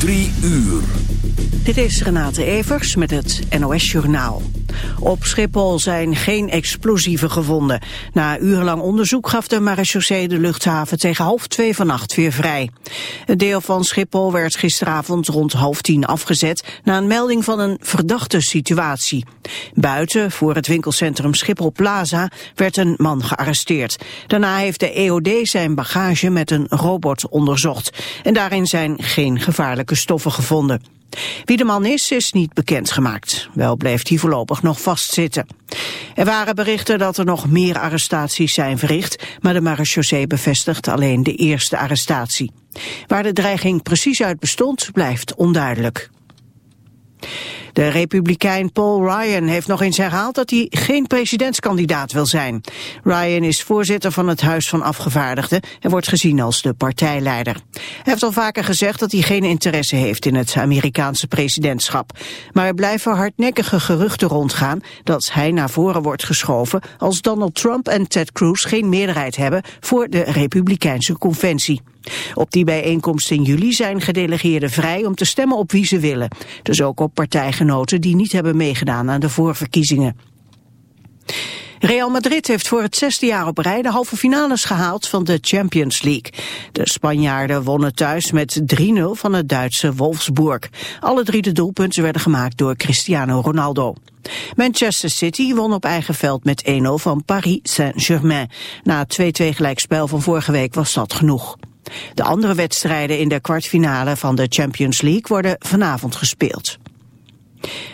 Drie uur. Dit is Renate Evers met het NOS Journaal. Op Schiphol zijn geen explosieven gevonden. Na urenlang onderzoek gaf de marechaussee de luchthaven tegen half twee vannacht weer vrij. Een deel van Schiphol werd gisteravond rond half tien afgezet... na een melding van een verdachte situatie. Buiten, voor het winkelcentrum Schiphol Plaza, werd een man gearresteerd. Daarna heeft de EOD zijn bagage met een robot onderzocht. En daarin zijn geen gevaarlijke stoffen gevonden. Wie de man is, is niet bekendgemaakt. Wel blijft hij voorlopig nog vastzitten. Er waren berichten dat er nog meer arrestaties zijn verricht, maar de marechaussee bevestigt alleen de eerste arrestatie. Waar de dreiging precies uit bestond, blijft onduidelijk. De republikein Paul Ryan heeft nog eens herhaald dat hij geen presidentskandidaat wil zijn. Ryan is voorzitter van het Huis van Afgevaardigden en wordt gezien als de partijleider. Hij heeft al vaker gezegd dat hij geen interesse heeft in het Amerikaanse presidentschap. Maar er blijven hardnekkige geruchten rondgaan dat hij naar voren wordt geschoven als Donald Trump en Ted Cruz geen meerderheid hebben voor de Republikeinse conventie. Op die bijeenkomst in juli zijn gedelegeerden vrij om te stemmen op wie ze willen. Dus ook op partijgenoten die niet hebben meegedaan aan de voorverkiezingen. Real Madrid heeft voor het zesde jaar op rij de halve finales gehaald van de Champions League. De Spanjaarden wonnen thuis met 3-0 van het Duitse Wolfsburg. Alle drie de doelpunten werden gemaakt door Cristiano Ronaldo. Manchester City won op eigen veld met 1-0 van Paris Saint-Germain. Na het 2-2 gelijkspel van vorige week was dat genoeg. De andere wedstrijden in de kwartfinale van de Champions League worden vanavond gespeeld.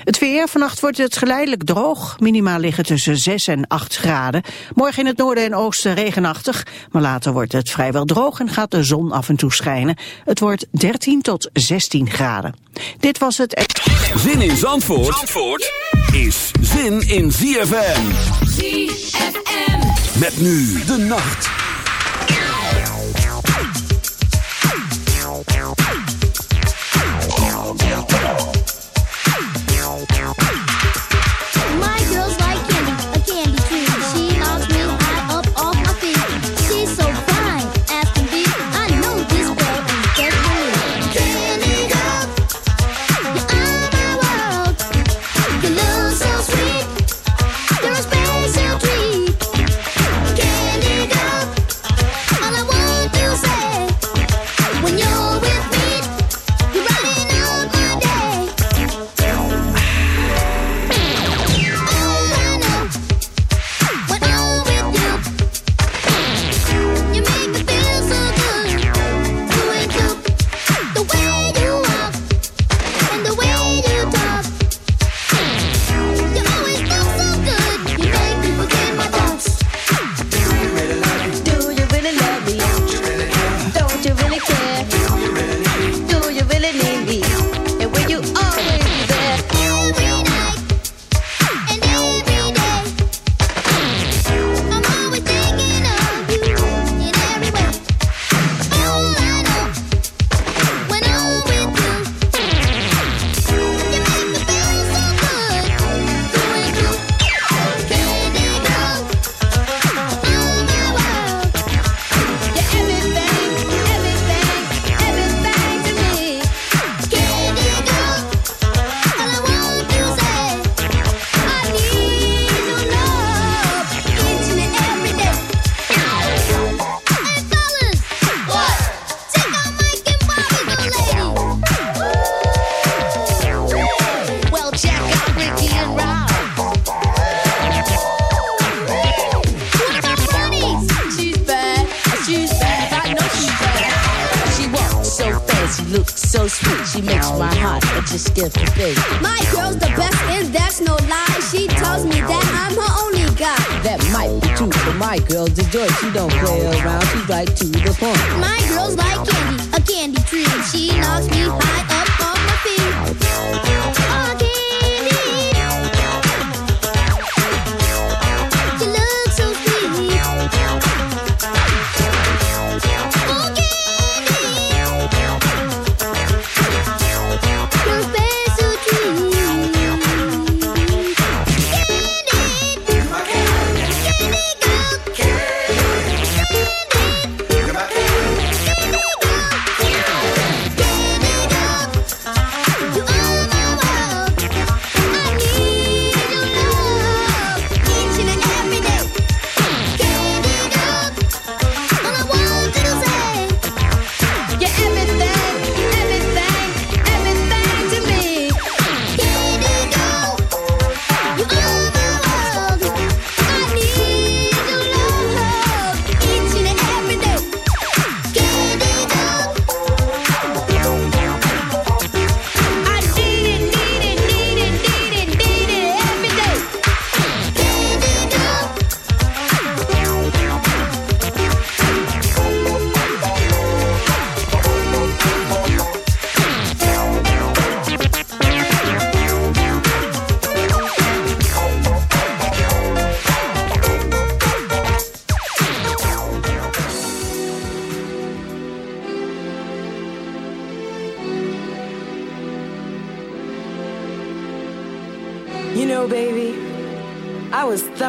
Het weer, vannacht wordt het geleidelijk droog. Minima liggen tussen 6 en 8 graden. Morgen in het noorden en oosten regenachtig. Maar later wordt het vrijwel droog en gaat de zon af en toe schijnen. Het wordt 13 tot 16 graden. Dit was het... Zin in Zandvoort, Zandvoort is zin in ZFM. ZFM. Met nu de nacht.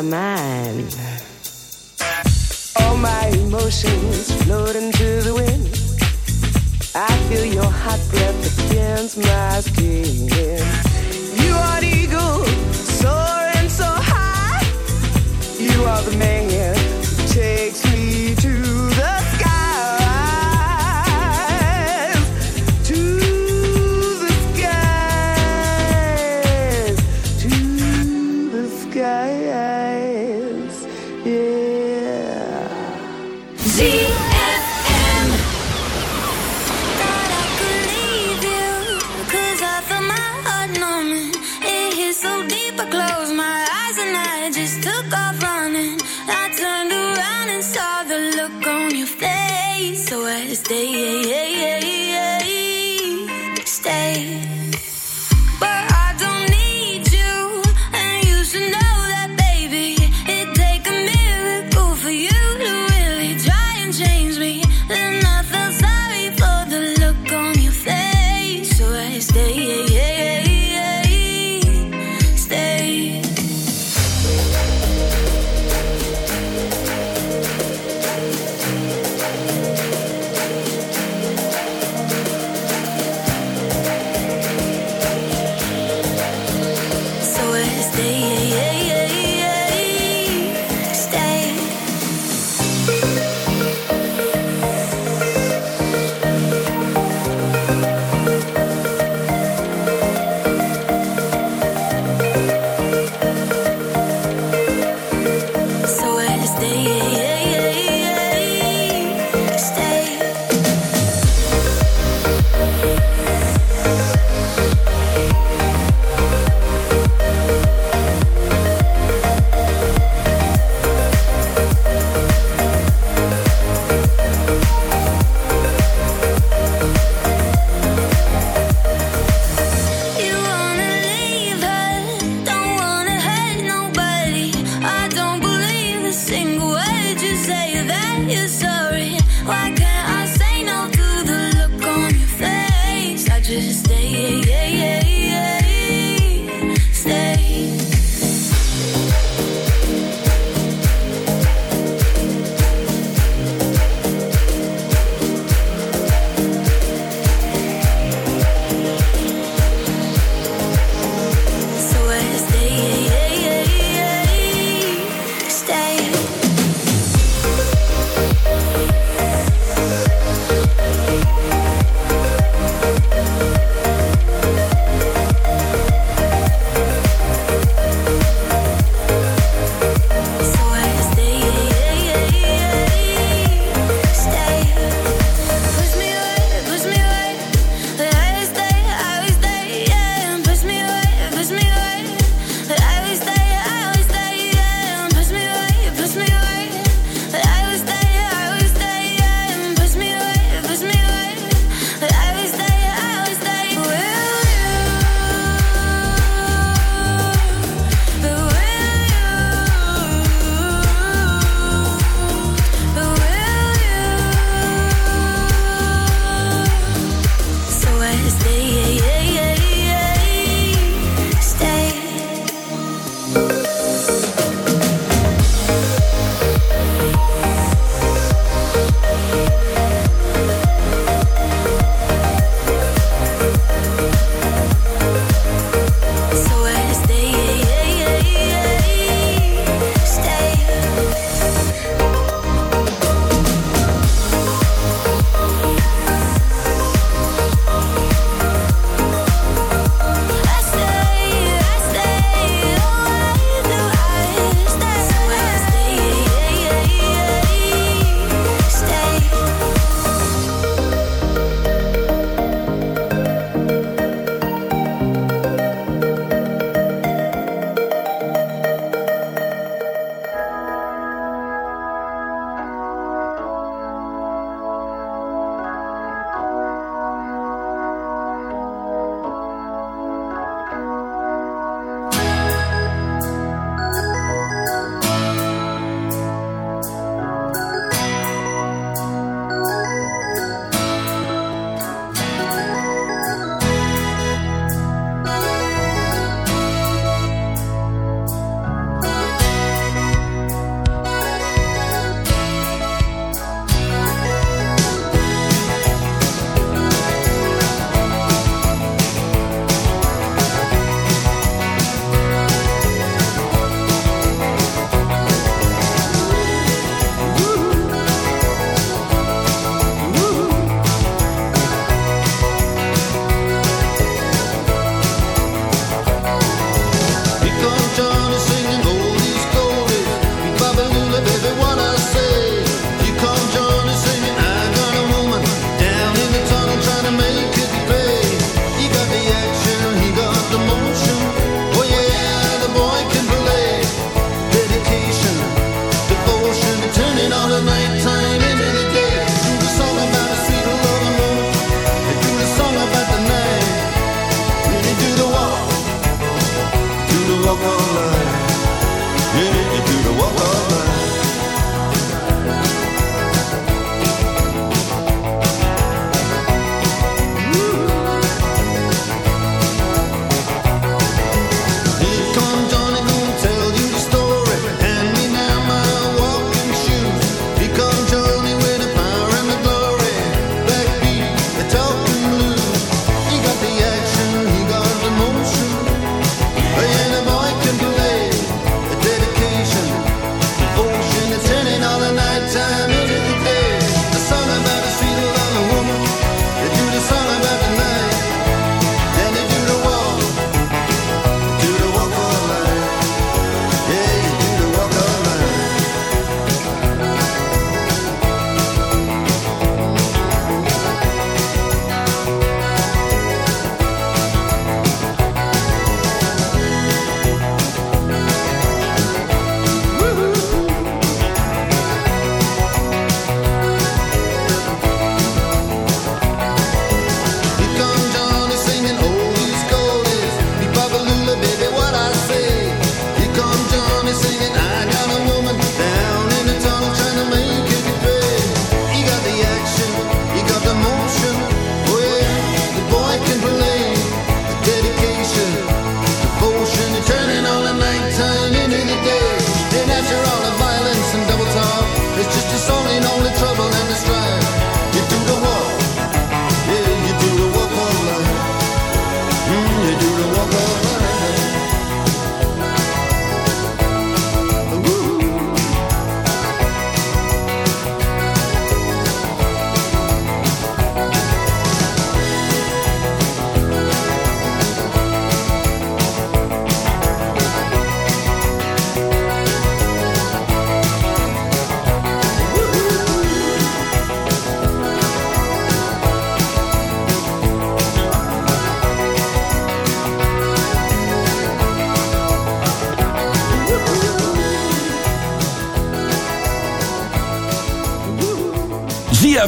jamais.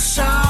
伤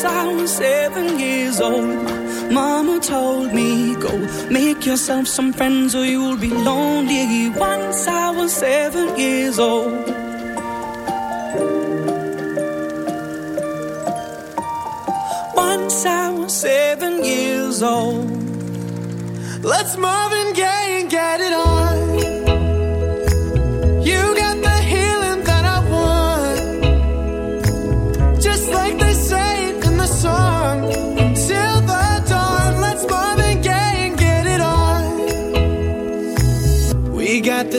since I was seven years old. Mama told me, go make yourself some friends or you'll be lonely. Once I was seven years old. Once I was seven years old. Let's move it.